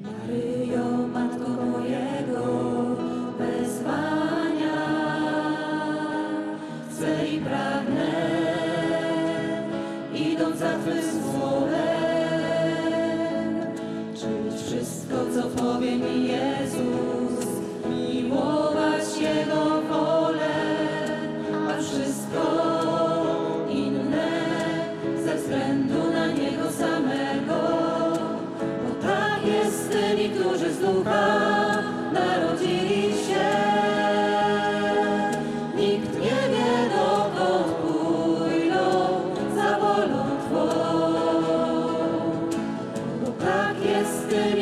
Maryjo, Matko mojego wezwania, chcę i pragnę, idąc za Twym słowem, czynić wszystko, co powie mi Jezus. Którzy z ducha narodzili się. Nikt nie wie, dokąd pójdą za wolą Twą. Bo tak jest z tymi,